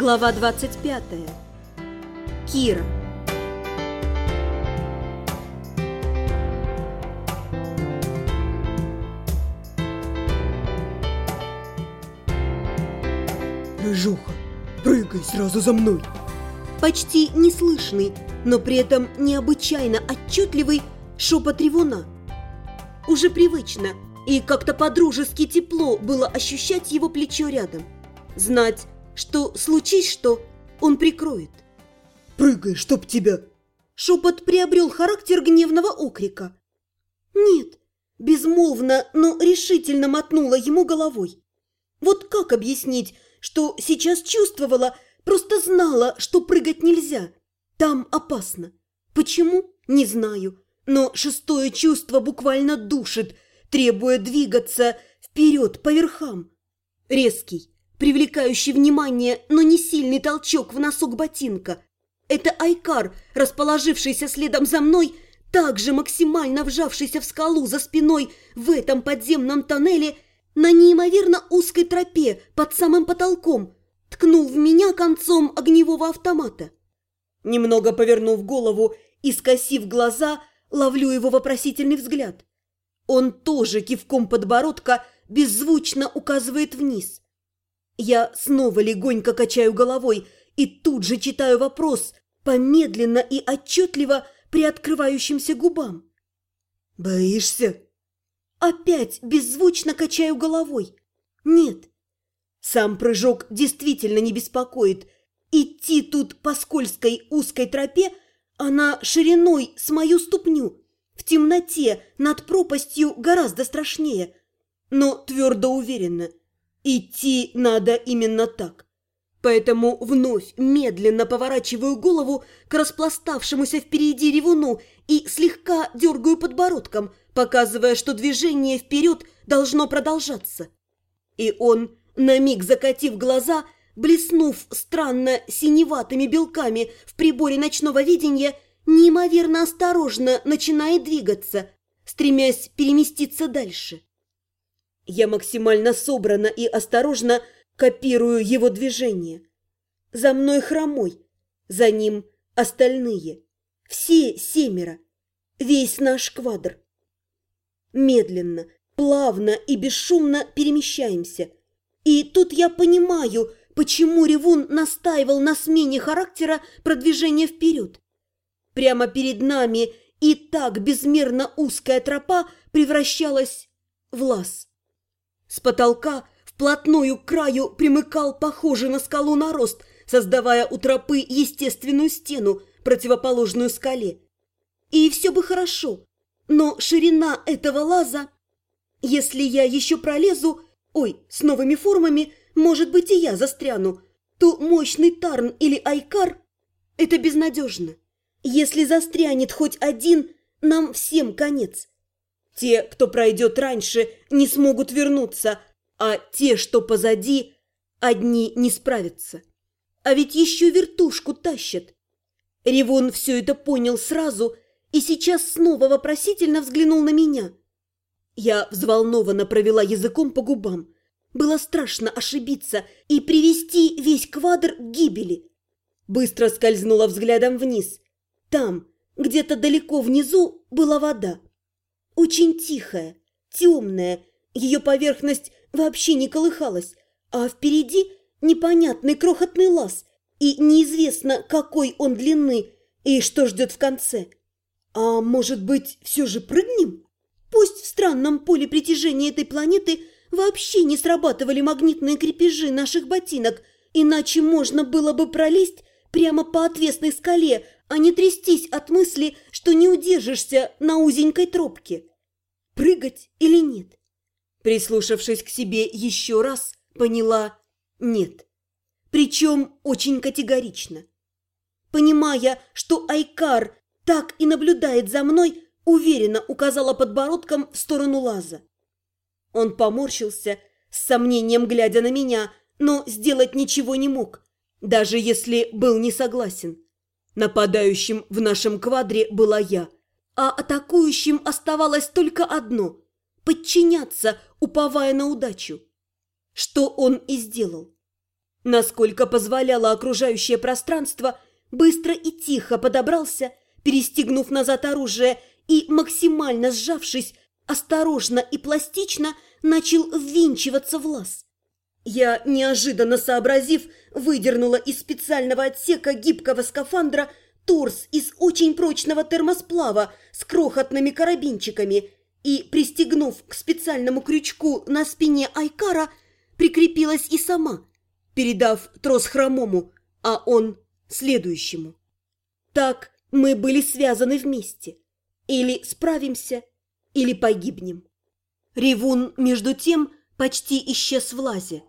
Глава 25. Кира. Рыжуха, прыгай сразу за мной. Почти неслышный, но при этом необычайно отчетливый шепот ревуна. Уже привычно и как-то подружески тепло было ощущать его плечо рядом. Знать, что случись что, он прикроет. Прыгай, чтоб тебя. Шепот приобрел характер гневного окрика. Нет, безмолвно, но решительно мотнула ему головой. Вот как объяснить, что сейчас чувствовала, просто знала, что прыгать нельзя. Там опасно. Почему? Не знаю. Но шестое чувство буквально душит, требуя двигаться вперед по верхам. Резкий, привлекающий внимание, но не сильный толчок в носок ботинка. Это Айкар, расположившийся следом за мной, также максимально вжавшийся в скалу за спиной в этом подземном тоннеле на неимоверно узкой тропе под самым потолком, ткнул в меня концом огневого автомата. Немного повернув голову и скосив глаза, ловлю его вопросительный взгляд. Он тоже кивком подбородка беззвучно указывает вниз. Я снова легонько качаю головой и тут же читаю вопрос по медленно и отчетливо приоткрывающимся губам. Боишься? Опять беззвучно качаю головой. Нет. Сам прыжок действительно не беспокоит. Идти тут по скользкой узкой тропе, она шириной с мою ступню. В темноте над пропастью гораздо страшнее. Но твердо уверена, идти надо именно так. Поэтому вновь медленно поворачиваю голову к распластавшемуся впереди ревуну и слегка дергаю подбородком, показывая, что движение вперед должно продолжаться. И он, на миг закатив глаза, блеснув странно синеватыми белками в приборе ночного видения, неимоверно осторожно начинает двигаться, стремясь переместиться дальше. Я максимально собрана и осторожно копирую его движение. За мной хромой, за ним остальные, все семеро, весь наш квадр. Медленно, плавно и бесшумно перемещаемся. И тут я понимаю, почему Ревун настаивал на смене характера продвижения вперед. Прямо перед нами и так безмерно узкая тропа превращалась в лаз. С потолка вплотную к краю примыкал похожий на скалу нарост, создавая у тропы естественную стену, противоположную скале. И все бы хорошо, но ширина этого лаза... Если я еще пролезу, ой, с новыми формами, может быть, и я застряну, то мощный Тарн или Айкар – это безнадежно. Если застрянет хоть один, нам всем конец. Те, кто пройдет раньше, не смогут вернуться, а те, что позади, одни не справятся. А ведь еще вертушку тащат. Ревон все это понял сразу и сейчас снова вопросительно взглянул на меня. Я взволнованно провела языком по губам. Было страшно ошибиться и привести весь квадр к гибели. Быстро скользнула взглядом вниз. Там, где-то далеко внизу, была вода. Очень тихая, темная, ее поверхность вообще не колыхалась, а впереди непонятный крохотный лаз, и неизвестно, какой он длины и что ждет в конце. А может быть, все же прыгнем? Пусть в странном поле притяжения этой планеты вообще не срабатывали магнитные крепежи наших ботинок, иначе можно было бы пролезть прямо по отвесной скале, а не трястись от мысли, что не удержишься на узенькой тропке. Прыгать или нет? Прислушавшись к себе еще раз, поняла «нет». Причем очень категорично. Понимая, что Айкар так и наблюдает за мной, уверенно указала подбородком в сторону лаза. Он поморщился, с сомнением глядя на меня, но сделать ничего не мог, даже если был не согласен. Нападающим в нашем квадре была я, а атакующим оставалось только одно – подчиняться, уповая на удачу. Что он и сделал. Насколько позволяло окружающее пространство, быстро и тихо подобрался, перестегнув назад оружие и, максимально сжавшись, осторожно и пластично начал ввинчиваться в лаз. Я, неожиданно сообразив, выдернула из специального отсека гибкого скафандра торс из очень прочного термосплава с крохотными карабинчиками и, пристегнув к специальному крючку на спине Айкара, прикрепилась и сама, передав трос хромому, а он следующему. Так мы были связаны вместе. Или справимся, или погибнем. Ревун, между тем, почти исчез в лазе.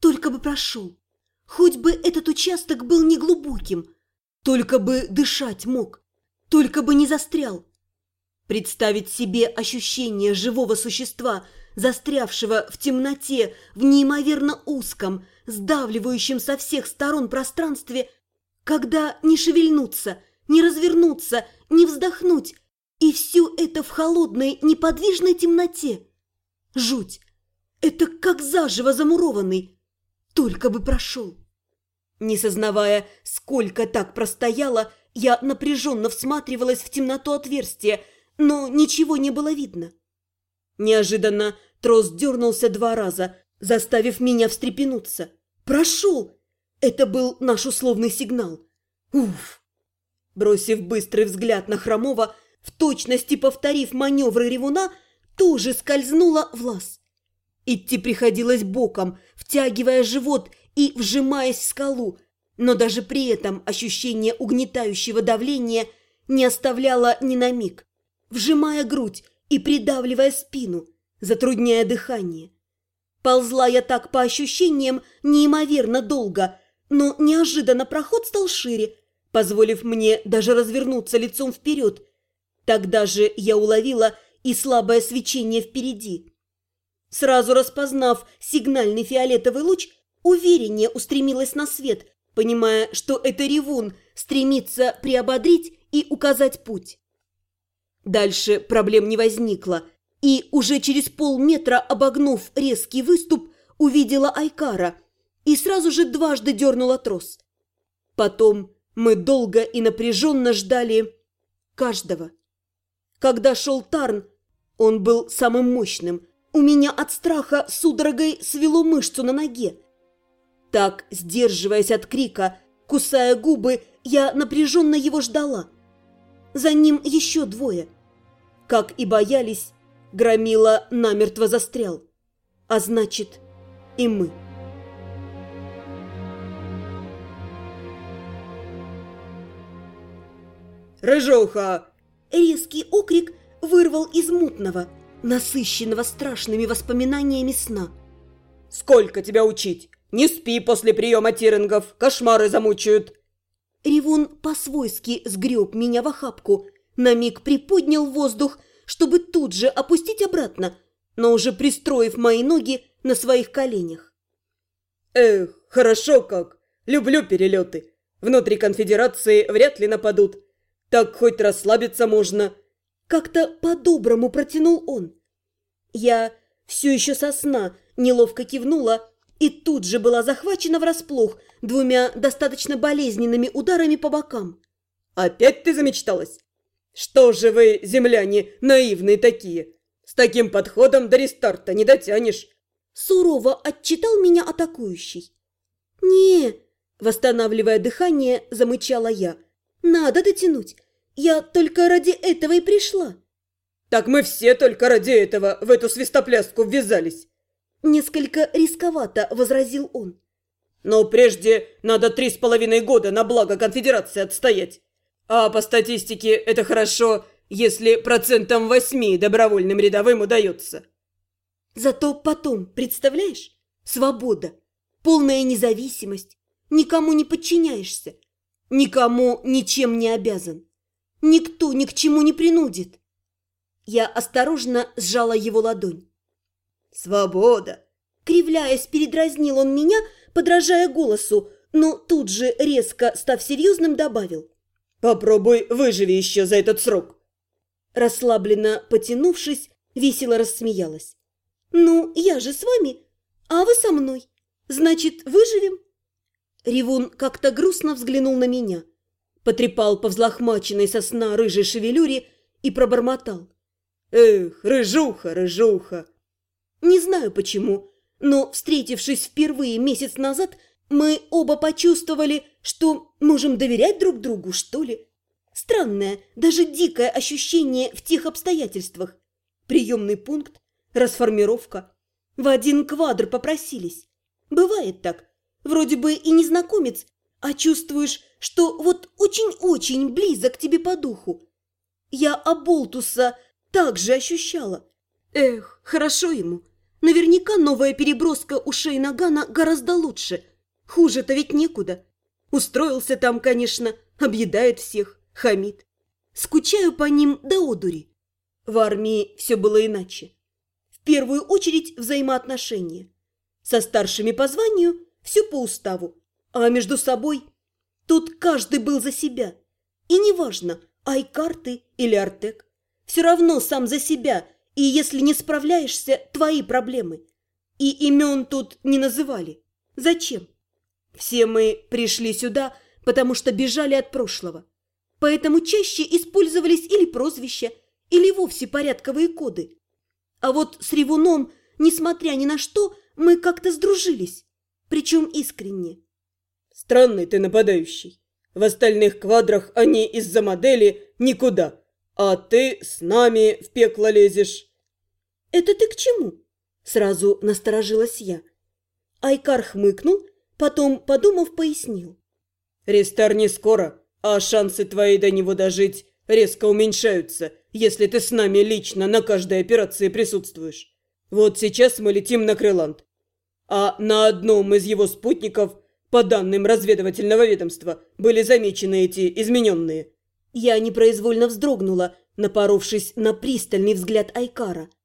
Только бы прошел. Хоть бы этот участок был неглубоким, только бы дышать мог, только бы не застрял. Представить себе ощущение живого существа, застрявшего в темноте, в неимоверно узком, сдавливающем со всех сторон пространстве, когда не шевельнуться, не развернуться, не вздохнуть, и все это в холодной, неподвижной темноте. Жуть! Это как заживо замурованный. Только бы прошел. Не сознавая, сколько так простояла, я напряженно всматривалась в темноту отверстия, но ничего не было видно. Неожиданно трос дернулся два раза, заставив меня встрепенуться. «Прошел!» Это был наш условный сигнал. Уф! Бросив быстрый взгляд на Хромова, в точности повторив маневры ревуна, тоже скользнула в лаз. Идти приходилось боком, втягивая живот и вжимаясь в скалу, но даже при этом ощущение угнетающего давления не оставляло ни на миг, вжимая грудь и придавливая спину, затрудняя дыхание. Ползла я так по ощущениям неимоверно долго, но неожиданно проход стал шире, позволив мне даже развернуться лицом вперед. Тогда же я уловила и слабое свечение впереди. Сразу распознав сигнальный фиолетовый луч, увереннее устремилась на свет, понимая, что это ревун стремится приободрить и указать путь. Дальше проблем не возникло, и уже через полметра, обогнув резкий выступ, увидела Айкара и сразу же дважды дернула трос. Потом мы долго и напряженно ждали каждого. Когда шел Тарн, он был самым мощным. У меня от страха судорогой свело мышцу на ноге. Так, сдерживаясь от крика, кусая губы, я напряженно его ждала. За ним еще двое. Как и боялись, Громила намертво застрял. А значит, и мы. «Рыжуха!» Резкий окрик вырвал из мутного, насыщенного страшными воспоминаниями сна. «Сколько тебя учить? Не спи после приема тирингов, кошмары замучают!» Ревун по-свойски сгреб меня в охапку, на миг приподнял воздух, чтобы тут же опустить обратно, но уже пристроив мои ноги на своих коленях. «Эх, хорошо как! Люблю перелеты! Внутри конфедерации вряд ли нападут. Так хоть расслабиться можно!» Как-то по-доброму протянул он. Я все еще со сна неловко кивнула, и тут же была захвачена врасплох двумя достаточно болезненными ударами по бокам. «Опять ты замечталась? Что же вы, земляне, наивные такие? С таким подходом до рестарта не дотянешь!» Сурово отчитал меня атакующий. «Не!» – восстанавливая дыхание, замычала я. «Надо дотянуть! Я только ради этого и пришла!» «Так мы все только ради этого в эту свистопляску ввязались!» Несколько рисковато возразил он. Но прежде надо три с половиной года на благо конфедерации отстоять. А по статистике это хорошо, если процентом восьми добровольным рядовым удается. Зато потом, представляешь, свобода, полная независимость, никому не подчиняешься, никому ничем не обязан, никто ни к чему не принудит. Я осторожно сжала его ладонь. «Свобода!» Кривляясь, передразнил он меня, подражая голосу, но тут же, резко став серьезным, добавил. «Попробуй выживи еще за этот срок!» Расслабленно потянувшись, весело рассмеялась. «Ну, я же с вами, а вы со мной. Значит, выживем?» Ревун как-то грустно взглянул на меня, потрепал по взлохмаченной сосна рыжей шевелюре и пробормотал. «Эх, рыжуха, рыжуха!» Не знаю почему, но, встретившись впервые месяц назад, мы оба почувствовали, что можем доверять друг другу, что ли. Странное, даже дикое ощущение в тех обстоятельствах. Приемный пункт, расформировка. В один квадр попросились. Бывает так. Вроде бы и незнакомец, а чувствуешь, что вот очень-очень близок тебе по духу. Я Аболтуса также ощущала. Эх, хорошо ему. Наверняка новая переброска ушей Нагана гораздо лучше. Хуже-то ведь некуда. Устроился там, конечно, объедает всех, хамит. Скучаю по ним до одури. В армии все было иначе. В первую очередь взаимоотношения. Со старшими по званию все по уставу, а между собой тут каждый был за себя. И неважно, Айкарты или Артек, все равно сам за себя – и если не справляешься, твои проблемы. И имен тут не называли. Зачем? Все мы пришли сюда, потому что бежали от прошлого. Поэтому чаще использовались или прозвища, или вовсе порядковые коды. А вот с Ревуном, несмотря ни на что, мы как-то сдружились. Причем искренне. Странный ты нападающий. В остальных квадрах они из-за модели никуда. «А ты с нами в пекло лезешь». «Это ты к чему?» Сразу насторожилась я. Айкар хмыкнул, потом, подумав, пояснил. «Рестар не скоро, а шансы твои до него дожить резко уменьшаются, если ты с нами лично на каждой операции присутствуешь. Вот сейчас мы летим на Крыланд, а на одном из его спутников, по данным разведывательного ведомства, были замечены эти измененные». Я непроизвольно вздрогнула, напоровшись на пристальный взгляд Айкара –